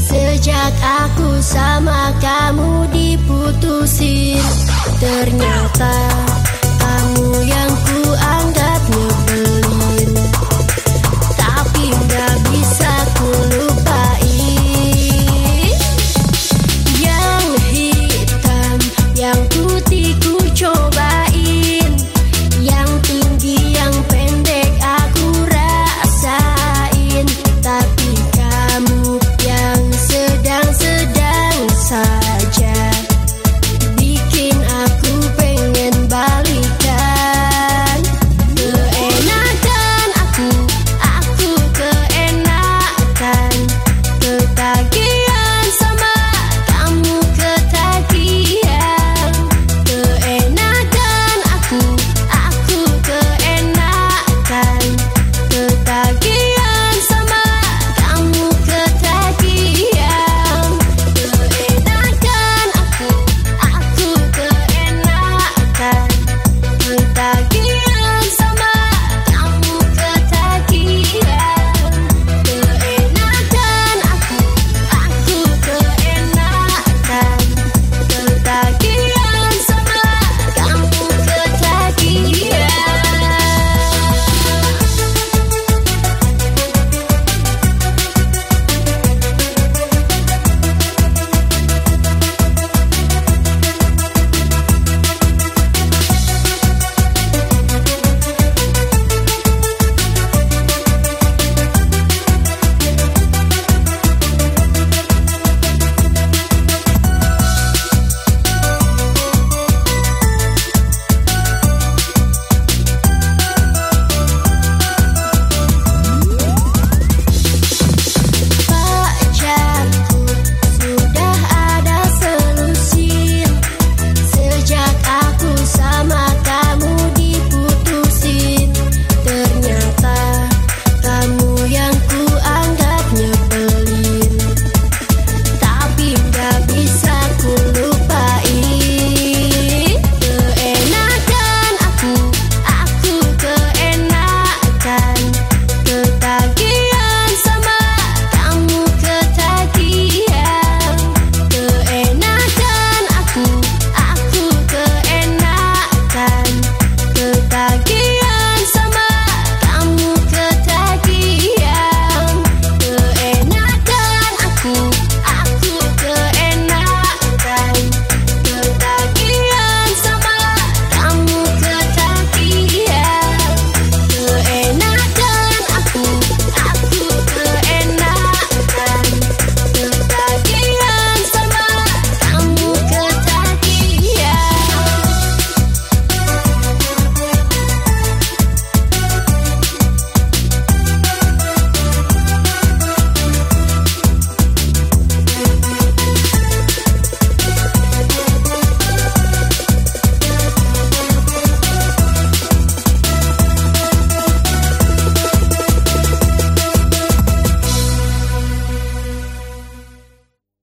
Sejak aku sama kamu diputusin Ternyata